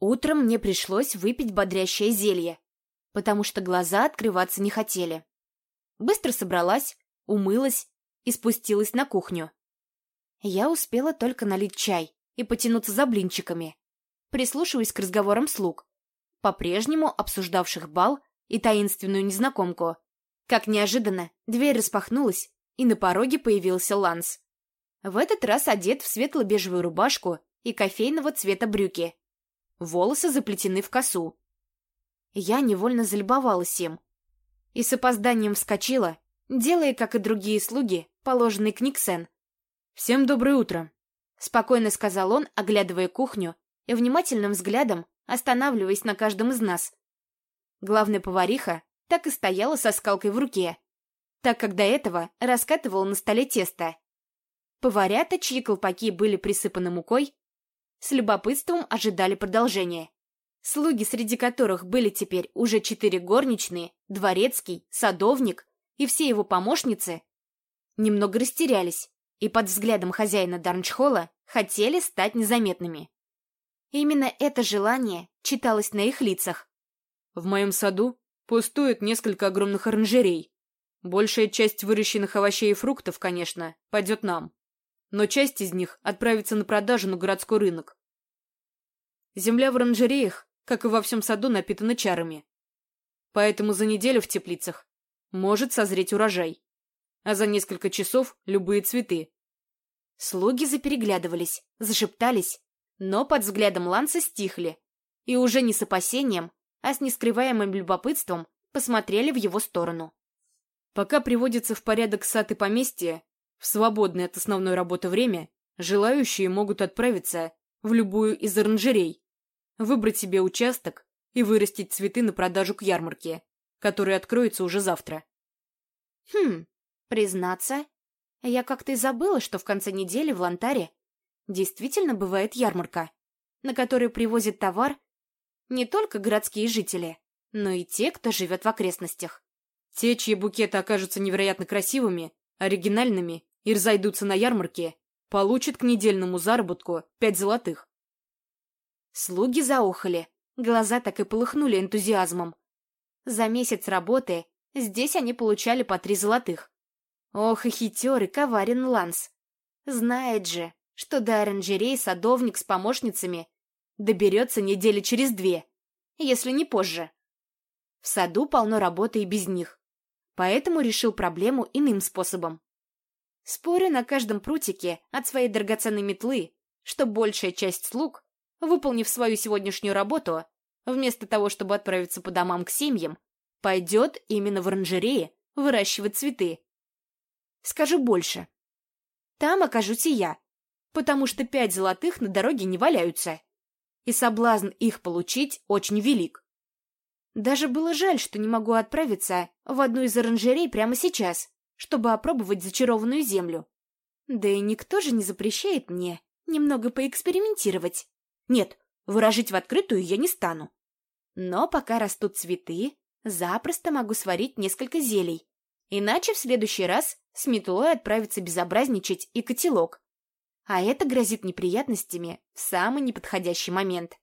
Утром мне пришлось выпить бодрящее зелье, потому что глаза открываться не хотели. Быстро собралась, умылась и спустилась на кухню. Я успела только налить чай и потянуться за блинчиками, прислушиваясь к разговорам слуг, по-прежнему обсуждавших бал и таинственную незнакомку. Как неожиданно, дверь распахнулась, и на пороге появился Ланс. В этот раз одет в светло-бежевую рубашку и кофейного цвета брюки. Волосы заплетены в косу. Я невольно залюбовалась им. И с опозданием вскочила, делая, как и другие слуги, положенный книгсен. «Всем доброе утро», — спокойно сказал он, оглядывая кухню и внимательным взглядом останавливаясь на каждом из нас. Главная повариха так и стояла со скалкой в руке, так как до этого раскатывала на столе тесто. Поварята, чьи колпаки были присыпаны мукой, с любопытством ожидали продолжения. Слуги, среди которых были теперь уже четыре горничные, дворецкий, садовник и все его помощницы, немного растерялись и под взглядом хозяина Дарнчхола хотели стать незаметными. Именно это желание читалось на их лицах. В моем саду пустует несколько огромных оранжерей. Большая часть выращенных овощей и фруктов, конечно, пойдет нам. Но часть из них отправится на продажу на городской рынок. Земля в оранжереях, как и во всем саду, напитана чарами. Поэтому за неделю в теплицах может созреть урожай. А за несколько часов любые цветы. Слуги запереглядывались, зашептались, но под взглядом Ланса стихли и уже не с опасением, а с нескрываемым любопытством посмотрели в его сторону. Пока приводится в порядок сад и поместье, в свободное от основной работы время, желающие могут отправиться в любую из оранжерей, выбрать себе участок и вырастить цветы на продажу к ярмарке, которая откроется уже завтра. Хм, признаться, я как-то и забыла, что в конце недели в Лантаре действительно бывает ярмарка, на которую привозят товар не только городские жители, но и те, кто живет в окрестностях. Те, чьи букеты окажутся невероятно красивыми, оригинальными и разойдутся на ярмарке, получат к недельному заработку пять золотых. Слуги заухали, глаза так и полыхнули энтузиазмом. За месяц работы здесь они получали по три золотых. Ох и хитер и коварен Ланс. Знает же, что до оранжерей садовник с помощницами доберется недели через две, если не позже. В саду полно работы и без них, поэтому решил проблему иным способом. Спорю на каждом прутике от своей драгоценной метлы, что большая часть слуг, выполнив свою сегодняшнюю работу, вместо того, чтобы отправиться по домам к семьям, пойдет именно в оранжерее выращивать цветы. Скажу больше. Там окажусь и я, потому что пять золотых на дороге не валяются, и соблазн их получить очень велик. Даже было жаль, что не могу отправиться в одну из оранжерей прямо сейчас, чтобы опробовать зачарованную землю. Да и никто же не запрещает мне немного поэкспериментировать. Нет, выражить в открытую я не стану. Но пока растут цветы, запросто могу сварить несколько зелий. Иначе в следующий раз с метлой отправиться безобразничать и котелок, а это грозит неприятностями в самый неподходящий момент.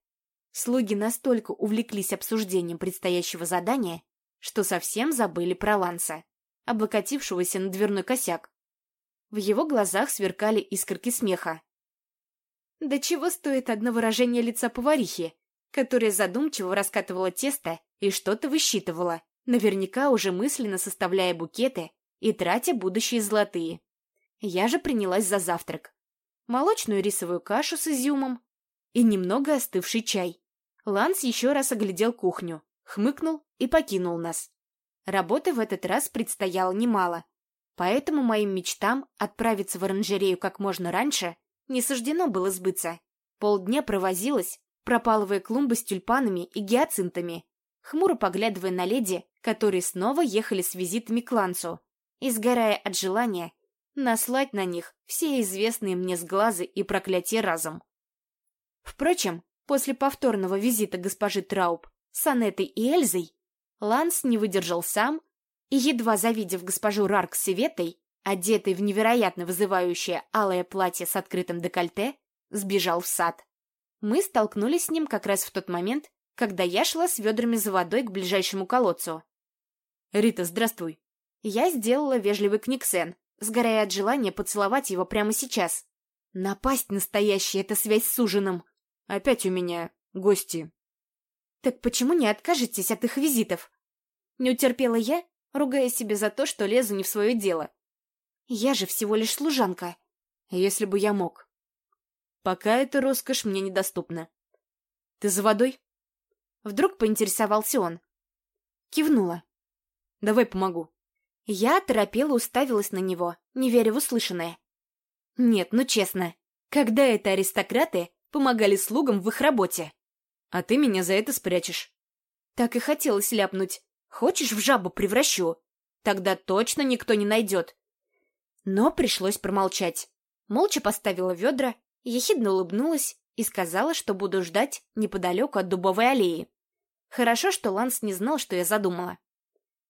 Слуги настолько увлеклись обсуждением предстоящего задания, что совсем забыли про Ланса, облокотившегося на дверной косяк. В его глазах сверкали искорки смеха. Да чего стоит одно выражение лица поварихи, которая задумчиво раскатывала тесто и что-то высчитывала, наверняка уже мысленно составляя букеты и тратя будущие золотые. Я же принялась за завтрак молочную рисовую кашу с изюмом и немного остывший чай. Ланс еще раз оглядел кухню, хмыкнул и покинул нас. Работы в этот раз предстояло немало, поэтому моим мечтам отправиться в оранжерею как можно раньше не суждено было сбыться. Полдня провозилась, пропалывая клумбы с тюльпанами и гиацинтами, хмуро поглядывая на леди, которые снова ехали с визитами к Лансу, и сгорая от желания наслать на них все известные мне сглазы и проклятия разом. Впрочем, после повторного визита госпожи Трауб с Анетой и Эльзой, Ланс не выдержал сам и, едва завидев госпожу Рарк с Севетой, одетой в невероятно вызывающее алое платье с открытым декольте, сбежал в сад. Мы столкнулись с ним как раз в тот момент, когда я шла с ведрами за водой к ближайшему колодцу. «Рита, здравствуй!» Я сделала вежливый книксен, сгорая от желания поцеловать его прямо сейчас. Напасть настоящая — это связь с ужином. Опять у меня гости. Так почему не откажетесь от их визитов? Не утерпела я, ругая себя за то, что лезу не в свое дело. Я же всего лишь служанка. Если бы я мог. Пока эта роскошь мне недоступна. Ты за водой? Вдруг поинтересовался он. Кивнула. Давай помогу. Я торопела уставилась на него, не веря в услышанное. Нет, ну честно, когда это аристократы помогали слугам в их работе? А ты меня за это спрячешь. Так и хотелось ляпнуть. Хочешь, в жабу превращу? Тогда точно никто не найдет. Но пришлось промолчать. Молча поставила ведра, ехидно улыбнулась и сказала, что буду ждать неподалеку от дубовой аллеи. Хорошо, что Ланс не знал, что я задумала.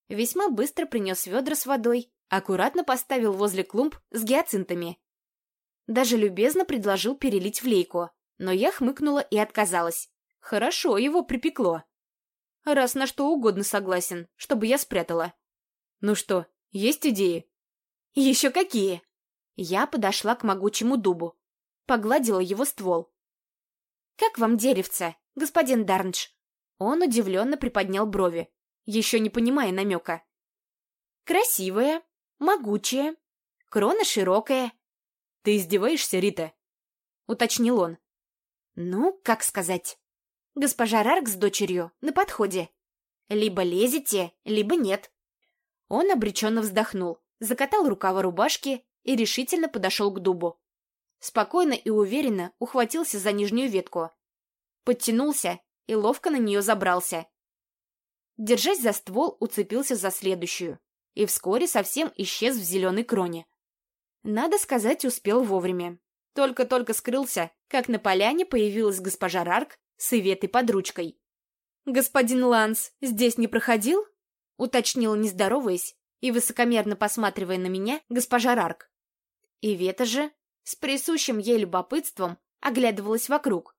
Весьма быстро принес ведра с водой, аккуратно поставил возле клумб с гиацинтами. Даже любезно предложил перелить в лейку, но я хмыкнула и отказалась. Хорошо его припекло. Раз на что угодно согласен, чтобы я спрятала. Ну что, есть идеи? Еще какие? Я подошла к могучему дубу, погладила его ствол. «Как вам деревце, господин Дарнш?» Он удивленно приподнял брови, еще не понимая намека. «Красивое, могучее, крона широкая». «Ты издеваешься, Рита?» — уточнил он. «Ну, как сказать. Госпожа Рарк с дочерью на подходе. Либо лезете, либо нет». Он обреченно вздохнул, закатал рукава рубашки и решительно подошел к дубу. Спокойно и уверенно ухватился за нижнюю ветку. Подтянулся и ловко на нее забрался. Держась за ствол, уцепился за следующую и вскоре совсем исчез в зеленой кроне. Надо сказать, успел вовремя. Только-только скрылся, как на поляне появилась госпожа Рарк с Иветой под ручкой. «Господин Ланс здесь не проходил?» — уточнила, не здороваясь, и высокомерно посматривая на меня, госпожа Рарк. Ивета же, с присущим ей любопытством, оглядывалась вокруг.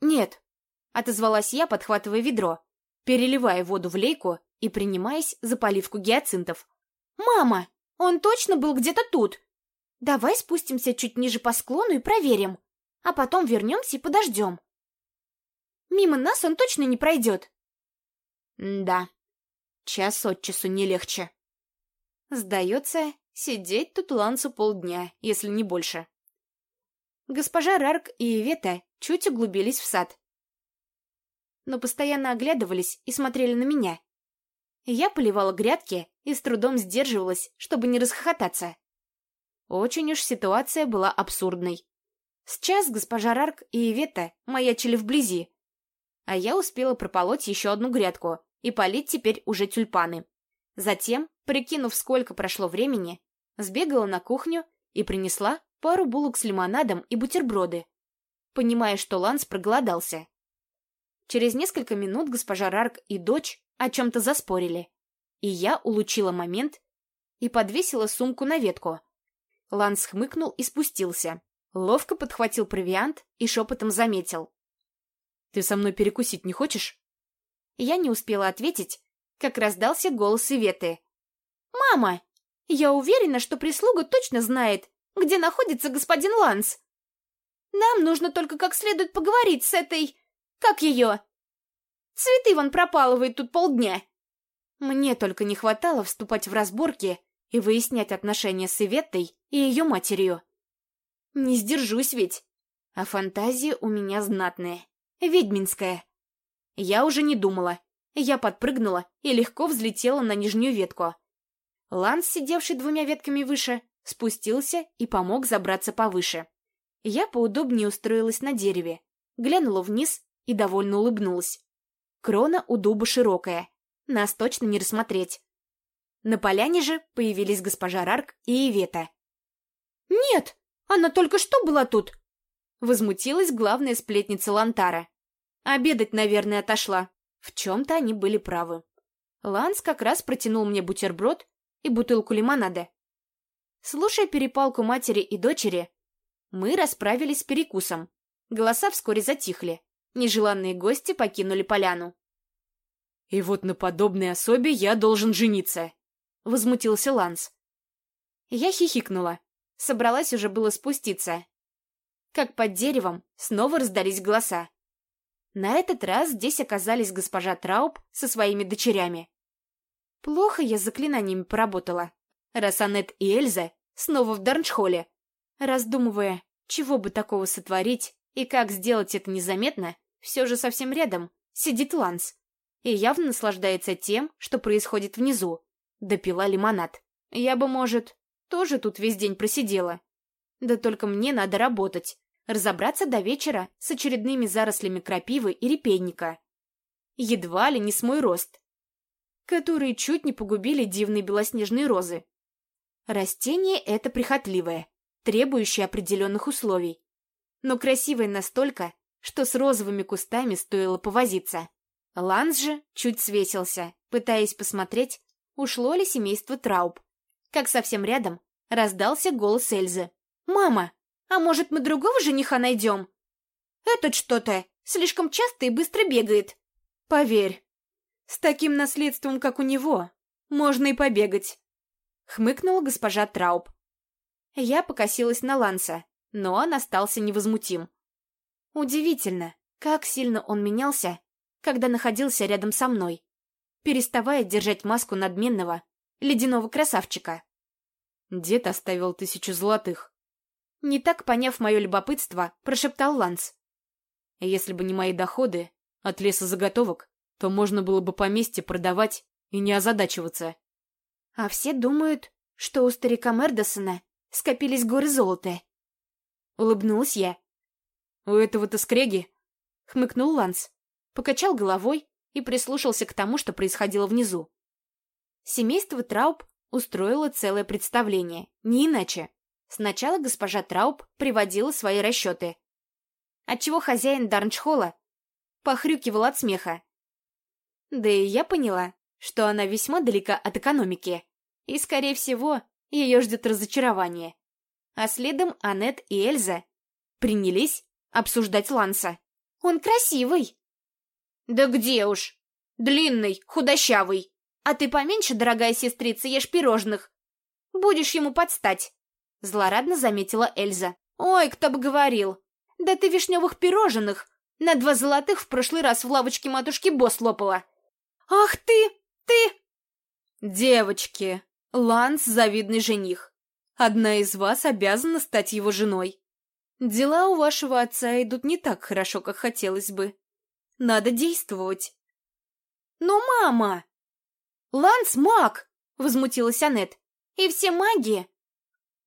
«Нет», — отозвалась я, подхватывая ведро, переливая воду в лейку и принимаясь за поливку гиацинтов. «Мама, он точно был где-то тут! Давай спустимся чуть ниже по склону и проверим, а потом вернемся и подождем. Мимо нас он точно не пройдет». «Да, час от часу не легче». Сдается, Сидеть тут Лансу полдня, если не больше. Госпожа Рарк и Ивета чуть углубились в сад. Но постоянно оглядывались и смотрели на меня. Я поливала грядки и с трудом сдерживалась, чтобы не расхохотаться. Очень уж ситуация была абсурдной. Сейчас госпожа Рарк и Ивета маячили вблизи, а я успела прополоть еще одну грядку и полить теперь уже тюльпаны. Затем, прикинув, сколько прошло времени, Сбегала на кухню и принесла пару булок с лимонадом и бутерброды, понимая, что Ланс проголодался. Через несколько минут госпожа Рарк и дочь о чем-то заспорили, и я улучила момент и подвесила сумку на ветку. Ланс хмыкнул и спустился, ловко подхватил провиант и шепотом заметил. «Ты со мной перекусить не хочешь?» Я не успела ответить, как раздался голос Иветы. «Мама, я уверена, что прислуга точно знает, где находится господин Ланс. Нам нужно только как следует поговорить с этой... Как ее? Цветы вон пропалывает тут полдня. Мне только не хватало вступать в разборки и выяснять отношения с Иветтой и ее матерью. Не сдержусь ведь. А фантазия у меня знатная. Ведьминская. Я уже не думала. Я подпрыгнула и легко взлетела на нижнюю ветку. Ланс, сидевший двумя ветками выше, спустился и помог забраться повыше. Я поудобнее устроилась на дереве, глянула вниз и довольно улыбнулась. Крона у дуба широкая, нас точно не рассмотреть. На поляне же появились госпожа Рарк и Ивета. «Нет, она только что была тут!» Возмутилась главная сплетница Лантара. Обедать, наверное, отошла. В чем-то они были правы. Ланс как раз протянул мне бутерброд и бутылку лимонада. Слушая перепалку матери и дочери, мы расправились с перекусом Голоса вскоре затихли. Нежеланные гости покинули поляну. «И вот на подобной особе я должен жениться», — возмутился Ланс. Я хихикнула. Собралась уже было спуститься. Как под деревом снова раздались голоса. На этот раз здесь оказались госпожа Трауб со своими дочерями. Плохо я заклинаниями поработала. Раз Аннет и Эльза снова в Дарншхоле. Раздумывая, чего бы такого сотворить и как сделать это незаметно, все же совсем рядом сидит Ланс и явно наслаждается тем, что происходит внизу. Допила лимонад. Я бы, может, тоже тут весь день просидела. Да только мне надо работать, разобраться до вечера с очередными зарослями крапивы и репейника. Едва ли не с мой рост, которые чуть не погубили дивные белоснежные розы. Растение это прихотливое, требующее определенных условий, но красивое настолько, что с розовыми кустами стоило повозиться. Ланс же чуть свесился, пытаясь посмотреть, ушло ли семейство Трауб. Как совсем рядом раздался голос Эльзы. «Мама, а может, мы другого жениха найдем? Этот что-то слишком часто и быстро бегает. Поверь, с таким наследством, как у него, можно и побегать. Хмыкнула госпожа Трауб. Я покосилась на Ланса, но он остался невозмутим. Удивительно, как сильно он менялся, когда находился рядом со мной, переставая держать маску надменного, ледяного красавчика. Дед оставил тысячу золотых. Не так поняв мое любопытство, прошептал Ланс. Если бы не мои доходы от леса заготовок, то можно было бы поместье продавать и не озадачиваться. А все думают, что у старика Мердосона скопились горы золота. Улыбнулась я. У этого-то скреги? Хмыкнул Ланс, покачал головой и прислушался к тому, что происходило внизу. Семейство Трауб устроило целое представление, не иначе. Сначала госпожа Трауб приводила свои расчеты, отчего хозяин Дарнчхола похрюкивал от смеха. Да и я поняла, что она весьма далека от экономики, и, скорее всего, ее ждет разочарование. А следом Аннет и Эльза принялись обсуждать Ланса. «Он красивый!» «Да где уж! Длинный, худощавый! А ты поменьше, дорогая сестрица, ешь пирожных! Будешь ему подстать!» Злорадно заметила Эльза. «Ой, кто бы говорил! Да ты вишневых пирожных на два золотых в прошлый раз в лавочке матушки Босс лопала! «Ах ты! Ты!» «Девочки, Ланс — завидный жених. Одна из вас обязана стать его женой. Дела у вашего отца идут не так хорошо, как хотелось бы. Надо действовать». «Но мама!» «Ланс маг!» — возмутилась Аннет. «И все маги?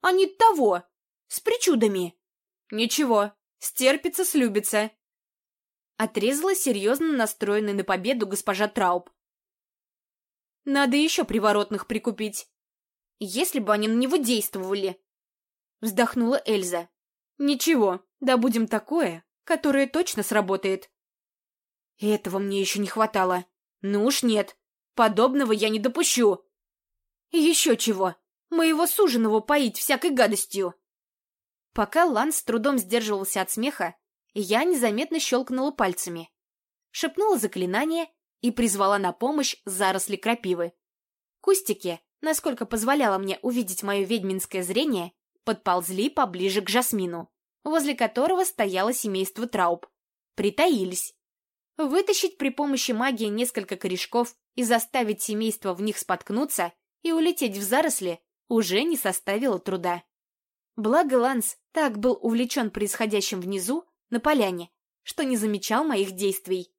Они того, с причудами». «Ничего, стерпится, слюбится. Отрезала серьезно настроенная на победу госпожа Трауб. Надо еще приворотных прикупить. Если бы они на него действовали. Вздохнула Эльза. Ничего, да будем такое, которое точно сработает. Этого мне еще не хватало. Ну уж нет, подобного я не допущу. еще чего, моего суженого поить всякой гадостью. Пока Лан с трудом сдерживался от смеха, я незаметно щелкнула пальцами, шепнула заклинание и призвала на помощь заросли крапивы. Кустики, насколько позволяло мне увидеть мое ведьминское зрение, подползли поближе к Жасмину, возле которого стояло семейство Трауб. Притаились. Вытащить при помощи магии несколько корешков и заставить семейство в них споткнуться и улететь в заросли уже не составило труда. Благо Ланс так был увлечен происходящим внизу, на поляне, что не замечал моих действий.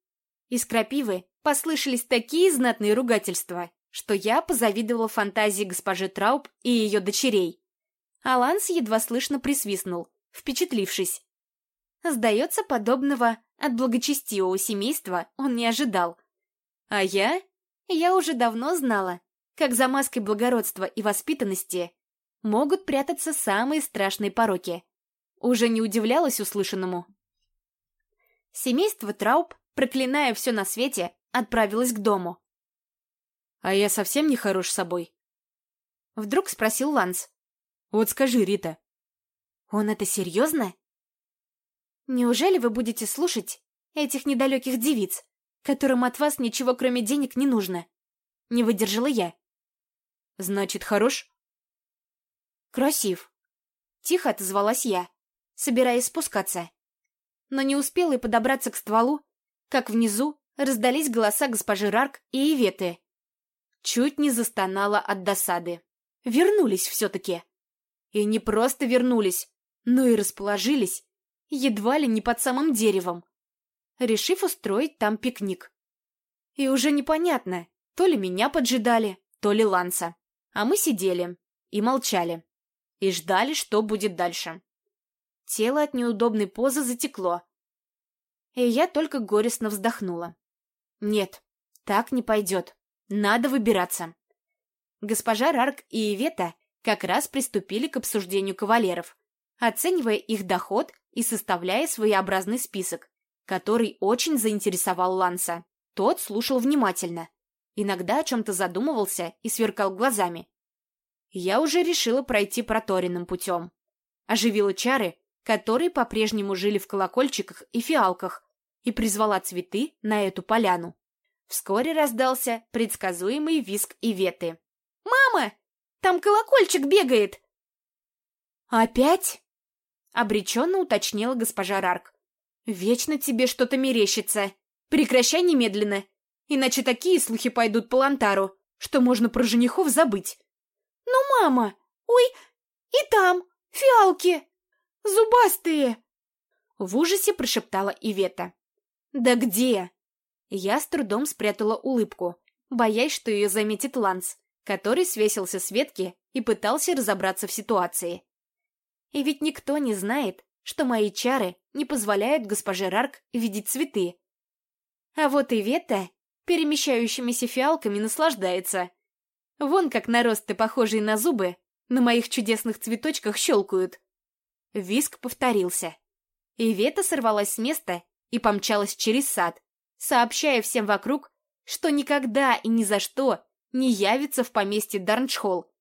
Из крапивы послышались такие знатные ругательства, что я позавидовала фантазии госпожи Трауб и ее дочерей. Аланс едва слышно присвистнул, впечатлившись. Сдается, подобного от благочестивого семейства он не ожидал. А я? Я уже давно знала, как за маской благородства и воспитанности могут прятаться самые страшные пороки. Уже не удивлялась услышанному. Семейство Трауб, проклиная все на свете, отправилось к дому. «А я совсем не хорош собой?» Вдруг спросил Ланс. «Вот скажи, Рита». «Он это серьезно?» Неужели вы будете слушать этих недалеких девиц, которым от вас ничего кроме денег не нужно? Не выдержала я. Значит, хорош? Красив. Тихо отозвалась я, собираясь спускаться. Но не успела и подобраться к стволу, как внизу раздались голоса госпожи Рарк и Иветы. Чуть не застонала от досады. Вернулись все-таки. И не просто вернулись, но и расположились, едва ли не под самым деревом, решив устроить там пикник. И уже непонятно, то ли меня поджидали, то ли Ланса. А мы сидели и молчали, и ждали, что будет дальше. Тело от неудобной позы затекло, и я только горестно вздохнула. Нет, так не пойдет. Надо выбираться. Госпожа Рарк и Ивета как раз приступили к обсуждению кавалеров, оценивая их доход и составляя своеобразный список, который очень заинтересовал Ланса. Тот слушал внимательно, иногда о чем-то задумывался и сверкал глазами. Я уже решила пройти проторенным путем. Оживила чары, которые по-прежнему жили в колокольчиках и фиалках, и призвала цветы на эту поляну. Вскоре раздался предсказуемый визг Иветы. «Мама! Там колокольчик бегает!» «Опять?» — обреченно уточнила госпожа Рарк. «Вечно тебе что-то мерещится. Прекращай немедленно, иначе такие слухи пойдут по Лантару, что можно про женихов забыть». «Ну, мама! Ой, и там! Фиалки! Зубастые!» В ужасе прошептала Ивета. «Да где?» Я с трудом спрятала улыбку, боясь, что ее заметит Ланс, который свесился с ветки и пытался разобраться в ситуации. И ведь никто не знает, что мои чары не позволяют госпоже Рарк видеть цветы. А вот и Вета перемещающимися фиалками наслаждается. Вон как наросты, похожие на зубы, на моих чудесных цветочках щелкают. Виск повторился. Ивета сорвалась с места и помчалась через сад, сообщая всем вокруг, что никогда и ни за что не явится в поместье Дарнчхолл.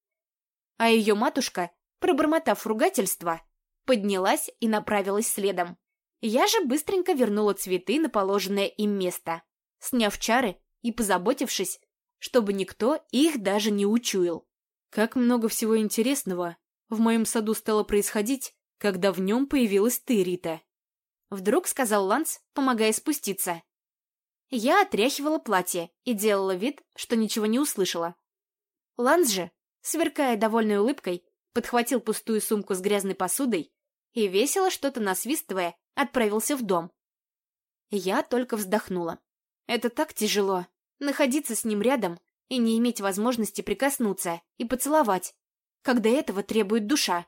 А ее матушка пробормотав ругательство, поднялась и направилась следом. Я же быстренько вернула цветы на положенное им место, сняв чары и позаботившись, чтобы никто их даже не учуял. Как много всего интересного в моем саду стало происходить, когда в нем появилась ты, Рита. Вдруг сказал Ланс, помогая спуститься. Я отряхивала платье и делала вид, что ничего не услышала. Ланс же, сверкая довольной улыбкой, подхватил пустую сумку с грязной посудой и, весело что-то насвистывая, отправился в дом. Я только вздохнула. Это так тяжело, находиться с ним рядом и не иметь возможности прикоснуться и поцеловать, когда этого требует душа.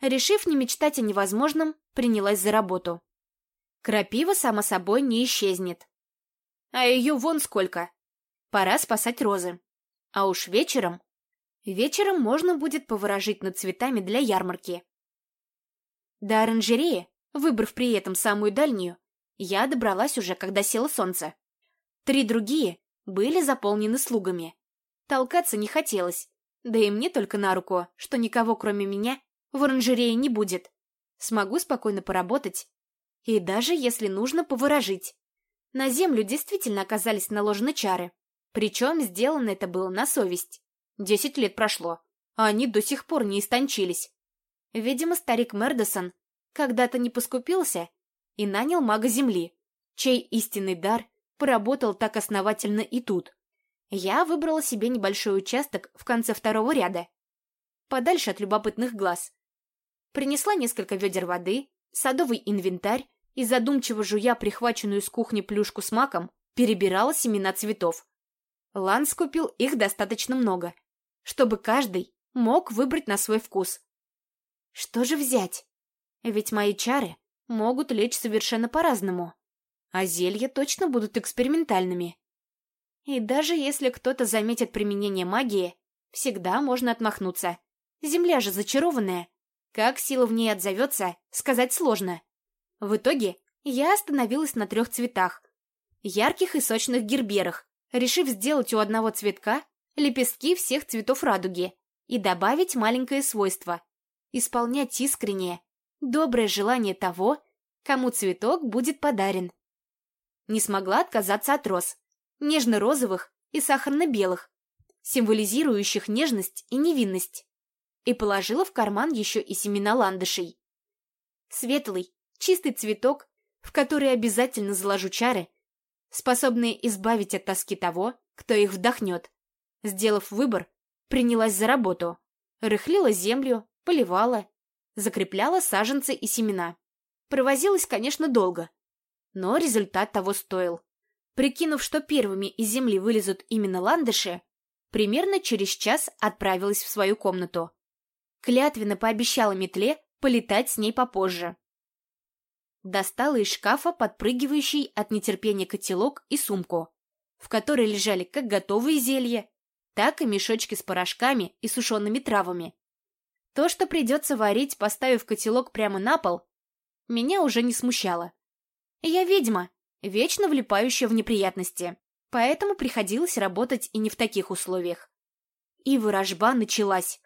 Решив не мечтать о невозможном, принялась за работу. Крапива, само собой, не исчезнет. А ее вон сколько. Пора спасать розы. А уж вечером Вечером можно будет поворожить над цветами для ярмарки. До оранжереи, выбрав при этом самую дальнюю, я добралась уже, когда село солнце. Три другие были заполнены слугами. Толкаться не хотелось, да и мне только на руку, что никого кроме меня в оранжерее не будет. Смогу спокойно поработать и даже, если нужно, поворожить. На землю действительно оказались наложены чары, причем сделано это было на совесть. Десять лет прошло, а они до сих пор не истончились. Видимо, старик Мердосон когда-то не поскупился и нанял мага Земли, чей истинный дар поработал так основательно и тут. Я выбрала себе небольшой участок в конце второго ряда, подальше от любопытных глаз. Принесла несколько ведер воды, садовый инвентарь и, задумчиво жуя прихваченную с кухни плюшку с маком, перебирала семена цветов. Ланс купил их достаточно много, чтобы каждый мог выбрать на свой вкус. Что же взять? Ведь мои чары могут лечь совершенно по-разному, а зелья точно будут экспериментальными. И даже если кто-то заметит применение магии, всегда можно отмахнуться. Земля же зачарованная. Как сила в ней отзовется, сказать сложно. В итоге я остановилась на трех цветах. Ярких и сочных герберах, решив сделать у одного цветка лепестки всех цветов радуги и добавить маленькое свойство – исполнять искреннее, доброе желание того, кому цветок будет подарен. Не смогла отказаться от роз, нежно-розовых и сахарно-белых, символизирующих нежность и невинность, и положила в карман еще и семена ландышей. Светлый, чистый цветок, в который обязательно заложу чары, способные избавить от тоски того, кто их вдохнет. Сделав выбор, принялась за работу. Рыхлила землю, поливала, закрепляла саженцы и семена. Провозилась, конечно, долго, но результат того стоил. Прикинув, что первыми из земли вылезут именно ландыши, примерно через час отправилась в свою комнату. Клятвенно пообещала метле полетать с ней попозже. Достала из шкафа подпрыгивающий от нетерпения котелок и сумку, в которой лежали как готовые зелья, так и мешочки с порошками и сушеными травами. То, что придется варить, поставив котелок прямо на пол, меня уже не смущало. Я ведьма, вечно влипающая в неприятности, поэтому приходилось работать и не в таких условиях. И ворожба началась.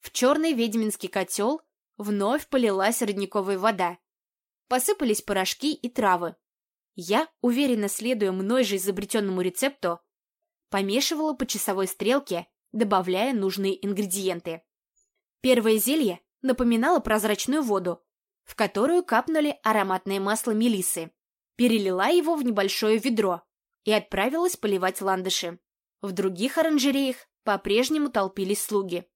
В черный ведьминский котел вновь полилась родниковая вода. Посыпались порошки и травы. Я, уверенно следуя мной же изобретенному рецепту, помешивала по часовой стрелке, добавляя нужные ингредиенты. Первое зелье напоминало прозрачную воду, в которую капнули ароматное масло мелисы. Перелила его в небольшое ведро и отправилась поливать ландыши. В других оранжереях по-прежнему толпились слуги.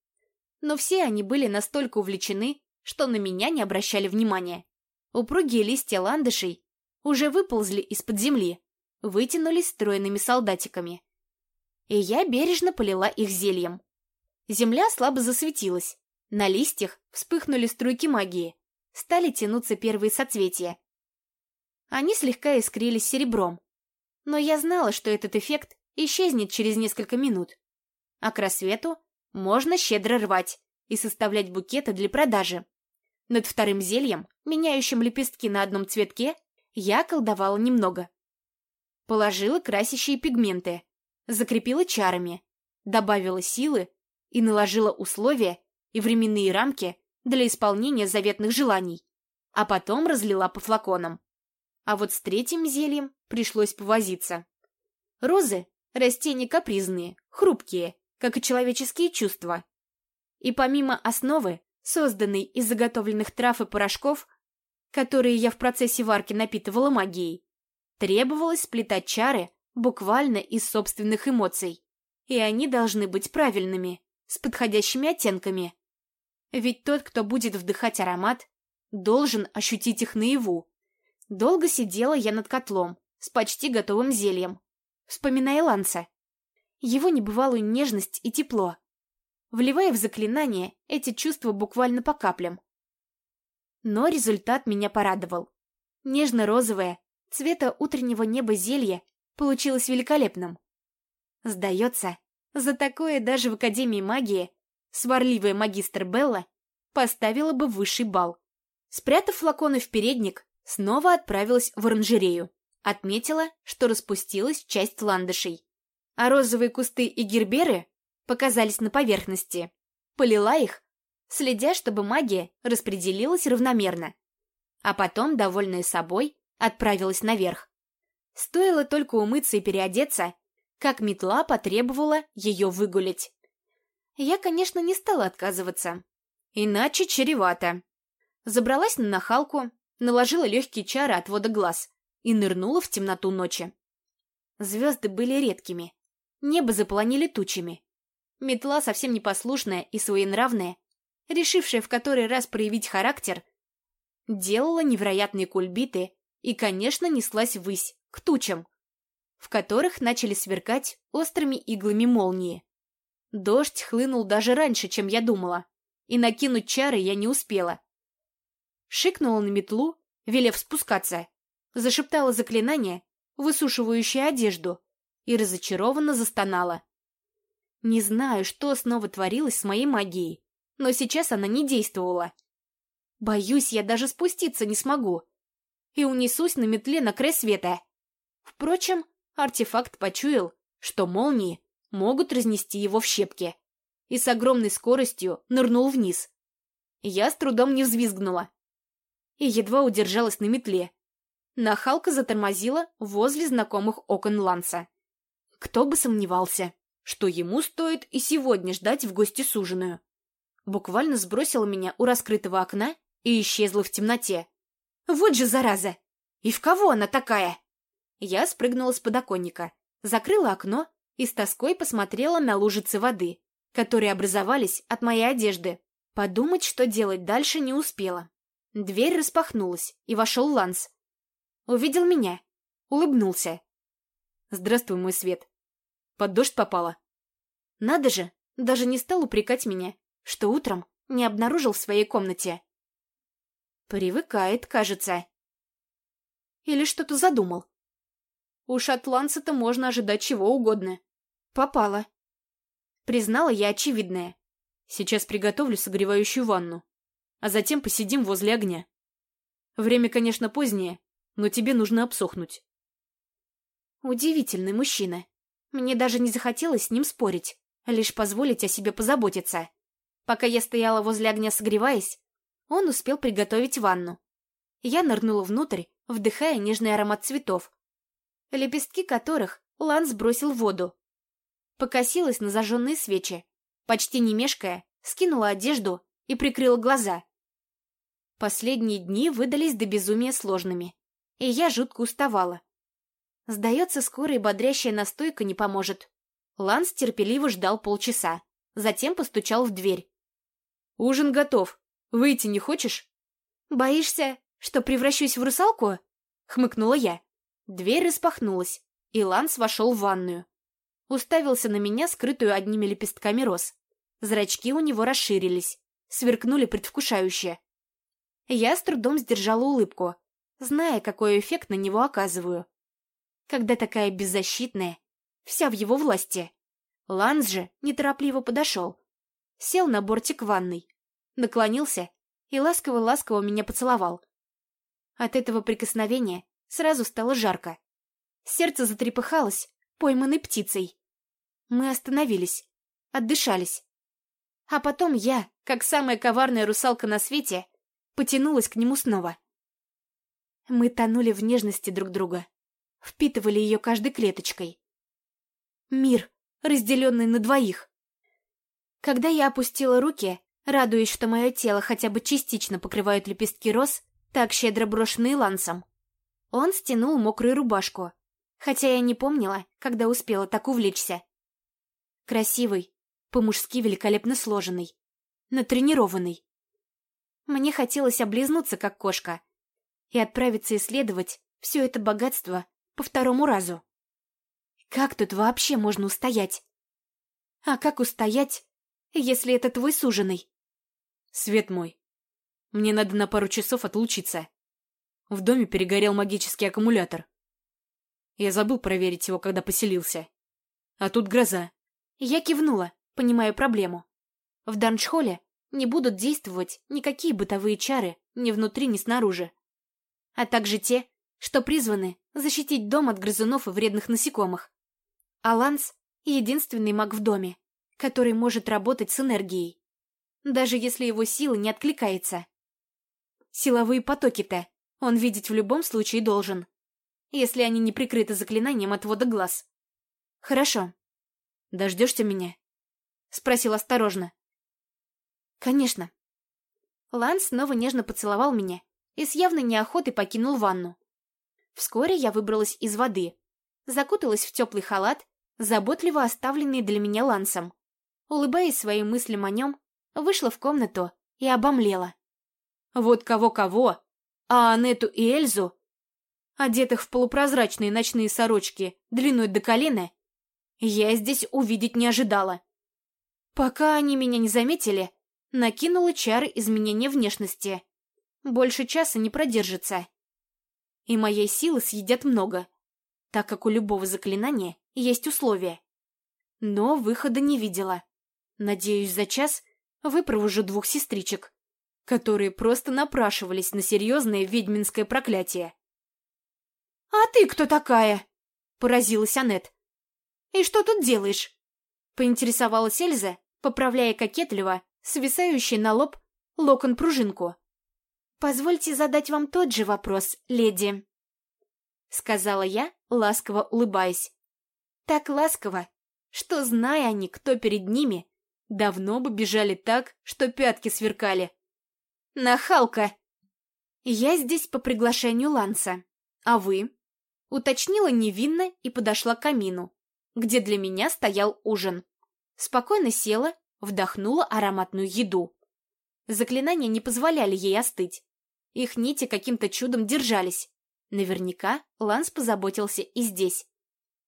Но все они были настолько увлечены, что на меня не обращали внимания. Упругие листья ландышей уже выползли из-под земли, вытянулись стройными солдатиками. И я бережно полила их зельем. Земля слабо засветилась. На листьях вспыхнули струйки магии. Стали тянуться первые соцветия. Они слегка искрились серебром. Но я знала, что этот эффект исчезнет через несколько минут. А к рассвету можно щедро рвать и составлять букеты для продажи. Над вторым зельем, меняющим лепестки на одном цветке, я колдовала немного. Положила красящие пигменты, закрепила чарами, добавила силы и наложила условия и временные рамки для исполнения заветных желаний, а потом разлила по флаконам. А вот с третьим зельем пришлось повозиться. Розы – растения капризные, хрупкие, как и человеческие чувства. И помимо основы, созданной из заготовленных трав и порошков, которые я в процессе варки напитывала магией, требовалось сплетать чары буквально из собственных эмоций. И они должны быть правильными, с подходящими оттенками. Ведь тот, кто будет вдыхать аромат, должен ощутить их наяву. Долго сидела я над котлом, с почти готовым зельем, вспоминая Ланса. Его небывалую нежность и тепло, вливая в заклинание эти чувства буквально по каплям. Но результат меня порадовал. Нежно-розовое, цвета утреннего неба зелье получилось великолепным. Сдается, за такое даже в Академии магии сварливая магистр Белла поставила бы высший балл. Спрятав флаконы в передник, снова отправилась в оранжерею. Отметила, что распустилась часть ландышей. А розовые кусты и герберы показались на поверхности. Полила их, следя, чтобы магия распределилась равномерно. А потом, довольная собой, отправилась наверх. Стоило только умыться и переодеться, как метла потребовала ее выгулить. Я, конечно, не стала отказываться. Иначе чревато. Забралась на нахалку, наложила легкие чары отвода глаз и нырнула в темноту ночи. Звезды были редкими. Небо заполонили тучами. Метла, совсем непослушная и своенравная, решившая в который раз проявить характер, делала невероятные кульбиты и, конечно, неслась ввысь, к тучам, в которых начали сверкать острыми иглами молнии. Дождь хлынул даже раньше, чем я думала, и накинуть чары я не успела. Шикнула на метлу, велев спускаться, зашептала заклинание, высушивающее одежду, и разочарованно застонала. Не знаю, что снова творилось с моей магией, но сейчас она не действовала. Боюсь, я даже спуститься не смогу. И унесусь на метле на край света. Впрочем, артефакт почуял, что молнии могут разнести его в щепки. И с огромной скоростью нырнул вниз. Я с трудом не взвизгнула. и едва удержалась на метле. Нахалка затормозила возле знакомых окон Ланса. Кто бы сомневался, что ему стоит и сегодня ждать в гости суженую. Буквально сбросила меня у раскрытого окна и исчезла в темноте. Вот же зараза! И в кого она такая? Я спрыгнула с подоконника, закрыла окно и с тоской посмотрела на лужицы воды, которые образовались от моей одежды. Подумать, что делать дальше, не успела. Дверь распахнулась, и вошел Ланс. Увидел меня, улыбнулся. «Здравствуй, мой свет. Под дождь попала?» Надо же, даже не стал упрекать меня, что утром не обнаружил в своей комнате. Привыкает, кажется. Или что-то задумал. У шотландца-то можно ожидать чего угодно. Попала. Признала я очевидное. Сейчас приготовлю согревающую ванну, а затем посидим возле огня. Время, конечно, позднее, но тебе нужно обсохнуть. Удивительный мужчина. Мне даже не захотелось с ним спорить, лишь позволить о себе позаботиться. Пока я стояла возле огня согреваясь, он успел приготовить ванну. Я нырнула внутрь, вдыхая нежный аромат цветов, лепестки которых Ланс бросил в воду. Покосилась на зажженные свечи, почти не мешкая, скинула одежду и прикрыла глаза. Последние дни выдались до безумия сложными, и я жутко уставала. Сдается, скоро и бодрящая настойка не поможет. Ланс терпеливо ждал полчаса, затем постучал в дверь. «Ужин готов. Выйти не хочешь?» «Боишься, что превращусь в русалку?» — хмыкнула я. Дверь распахнулась, и Ланс вошел в ванную. Уставился на меня, скрытую одними лепестками роз. Зрачки у него расширились, сверкнули предвкушающе. Я с трудом сдержала улыбку, зная, какой эффект на него оказываю. Когда такая беззащитная, вся в его власти. Ланс же неторопливо подошел, сел на бортик ванной, наклонился и ласково-ласково меня поцеловал. От этого прикосновения сразу стало жарко. Сердце затрепыхалось, пойманной птицей. Мы остановились, отдышались. А потом я, как самая коварная русалка на свете, потянулась к нему снова. Мы тонули в нежности друг друга, впитывали ее каждой клеточкой. Мир, разделенный на двоих. Когда я опустила руки, радуясь, что мое тело хотя бы частично покрывают лепестки роз, так щедро брошенные лансом, он стянул мокрую рубашку, хотя я не помнила, когда успела так увлечься. Красивый, по-мужски великолепно сложенный, натренированный. Мне хотелось облизнуться, как кошка, и отправиться исследовать все это богатство по второму разу. Как тут вообще можно устоять? А как устоять, если это твой суженый? Свет мой, мне надо на пару часов отлучиться. В доме перегорел магический аккумулятор. Я забыл проверить его, когда поселился. А тут гроза. Я кивнула, понимая проблему. В Даншхоле не будут действовать никакие бытовые чары ни внутри, ни снаружи. А также те, что призваны защитить дом от грызунов и вредных насекомых. Аланс — единственный маг в доме, который может работать с энергией, даже если его сила не откликается. Силовые потоки-то он видеть в любом случае должен если они не прикрыты заклинанием отвода глаз. Хорошо. Дождешься меня? Спросил осторожно. Конечно. Ланс снова нежно поцеловал меня и с явной неохотой покинул ванну. Вскоре я выбралась из воды, закуталась в теплый халат, заботливо оставленный для меня Лансом. Улыбаясь своим мыслям о нем, вышла в комнату и обомлела. Вот кого-кого, а Анету и Эльзу одетых в полупрозрачные ночные сорочки длиной до колена, я здесь увидеть не ожидала. Пока они меня не заметили, накинула чары изменения внешности. Больше часа не продержится. И моей силы съедят много, так как у любого заклинания есть условия. Но выхода не видела. Надеюсь, за час выпровожу двух сестричек, которые просто напрашивались на серьезное ведьминское проклятие. «А ты кто такая?» — поразилась Аннет. «И что тут делаешь?» — поинтересовалась Эльза, поправляя кокетливо свисающий на лоб локон-пружинку. «Позвольте задать вам тот же вопрос, леди», — сказала я, ласково улыбаясь. Так ласково, что, зная они, кто перед ними, давно бы бежали так, что пятки сверкали. «Нахалка!» «Я здесь по приглашению Ланса. А вы?» Уточнила невинно и подошла к камину, где для меня стоял ужин. Спокойно села, вдохнула ароматную еду. Заклинания не позволяли ей остыть. Их нити каким-то чудом держались. Наверняка Ланс позаботился и здесь.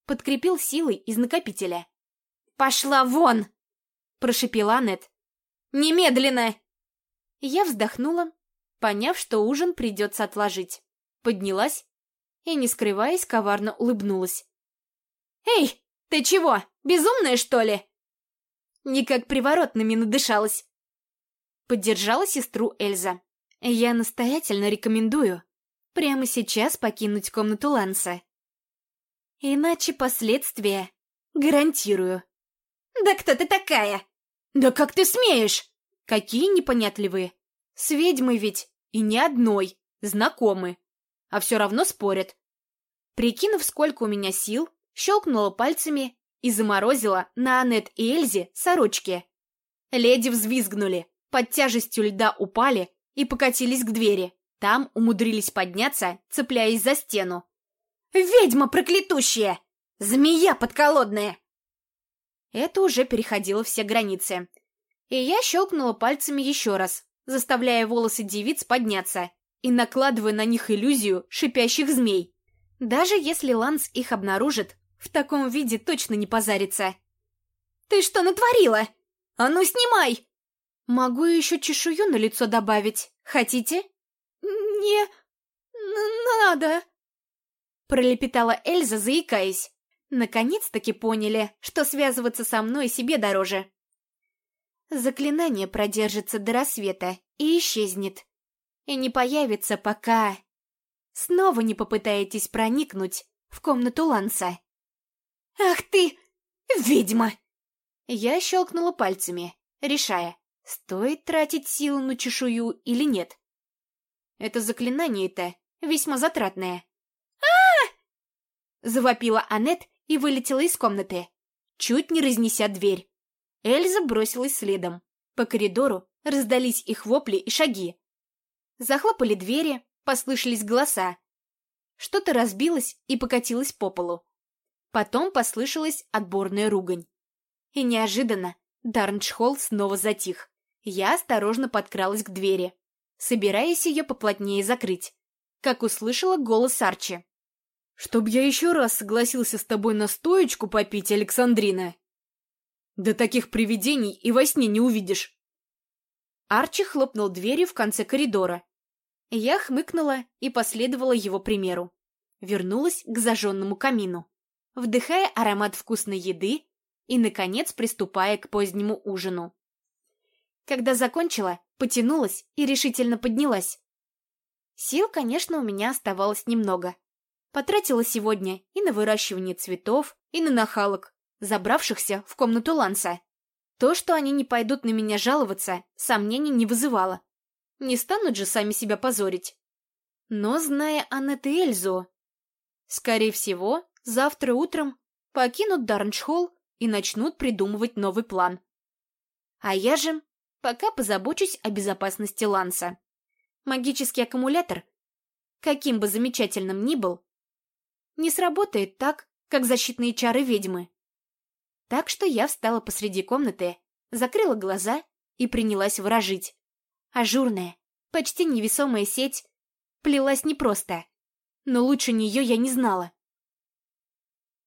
Подкрепил силой из накопителя. «Пошла вон!» — прошипела Аннет. «Немедленно!» Я вздохнула, поняв, что ужин придется отложить. Поднялась и, не скрываясь, коварно улыбнулась. «Эй, ты чего, безумная, что ли?» Никак приворотными надышалась. Поддержала сестру Эльза. Я настоятельно рекомендую прямо сейчас покинуть комнату Ланса. Иначе последствия гарантирую. «Да кто ты такая?» «Да как ты смеешь?» «Какие непонятливые. С ведьмой ведь и ни одной, знакомы, а все равно спорят. Прикинув, сколько у меня сил, щелкнула пальцами и заморозила на Аннет и Эльзе сорочки. Леди взвизгнули, под тяжестью льда упали и покатились к двери. Там умудрились подняться, цепляясь за стену. «Ведьма проклятущая! Змея подколодная!» Это уже переходило все границы. И я щелкнула пальцами еще раз, заставляя волосы девиц подняться и накладывая на них иллюзию шипящих змей. Даже если Ланс их обнаружит, в таком виде точно не позарится. «Ты что натворила? А ну снимай!» «Могу еще чешую на лицо добавить. Хотите?» «Не... надо...» Пролепетала Эльза, заикаясь. Наконец-таки поняли, что связываться со мной себе дороже. Заклинание продержится до рассвета и исчезнет. И не появится пока... Снова не попытаетесь проникнуть в комнату Ланса. «Ах ты, ведьма!» Я щелкнула пальцами, решая, стоит тратить силу на чешую или нет. Это заклинание-то весьма затратное. а Завопила Аннет и вылетела из комнаты, чуть не разнеся дверь. Эльза бросилась следом. По коридору раздались их вопли и шаги. Захлопали двери, послышались голоса. Что-то разбилось и покатилось по полу. Потом послышалась отборная ругань. И неожиданно Дарнчхолл снова затих. Я осторожно подкралась к двери, собираясь ее поплотнее закрыть, как услышала голос Арчи. «Чтоб я еще раз согласился с тобой на стоечку попить, Александрина!» Да таких привидений и во сне не увидишь. Арчи хлопнул дверью в конце коридора. Я хмыкнула и последовала его примеру. Вернулась к зажженному камину, вдыхая аромат вкусной еды и, наконец, приступая к позднему ужину. Когда закончила, потянулась и решительно поднялась. Сил, конечно, у меня оставалось немного. Потратила сегодня и на выращивание цветов, и на нахалок, забравшихся в комнату Ланса. То, что они не пойдут на меня жаловаться, сомнений не вызывало. Не станут же сами себя позорить. Но, зная Аннет и Эльзу, скорее всего, завтра утром покинут Дарншхолл и начнут придумывать новый план. А я же пока позабочусь о безопасности Ланса. Магический аккумулятор, каким бы замечательным ни был, не сработает так, как защитные чары ведьмы. Так что я встала посреди комнаты, закрыла глаза и принялась выражить. Ажурная, почти невесомая сеть плелась непросто, но лучше нее я не знала.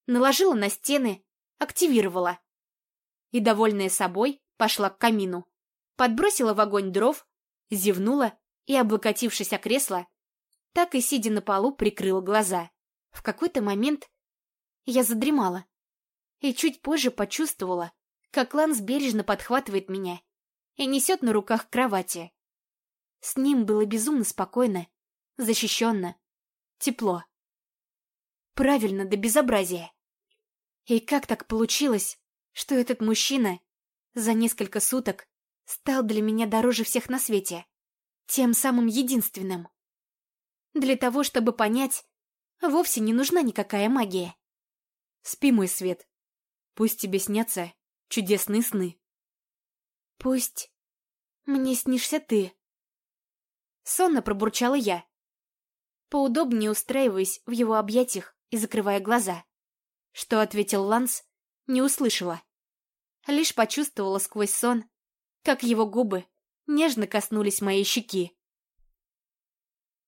Наложила на стены, активировала. И, довольная собой, пошла к камину. Подбросила в огонь дров, зевнула и, облокотившись о кресло, так и сидя на полу, прикрыла глаза. В какой-то момент я задремала и чуть позже почувствовала, как Ланс бережно подхватывает меня и несет на руках к кровати. С ним было безумно спокойно, защищенно, тепло. Правильно, до безобразия. И как так получилось, что этот мужчина за несколько суток стал для меня дороже всех на свете? Тем самым единственным. Для того, чтобы понять, вовсе не нужна никакая магия. Спи, мой свет. Пусть тебе снятся чудесные сны. Пусть мне снишься ты. Сонно пробурчала я, поудобнее устраиваясь в его объятиях и закрывая глаза. Что ответил Ланс, не услышала. Лишь почувствовала сквозь сон, как его губы нежно коснулись моей щеки.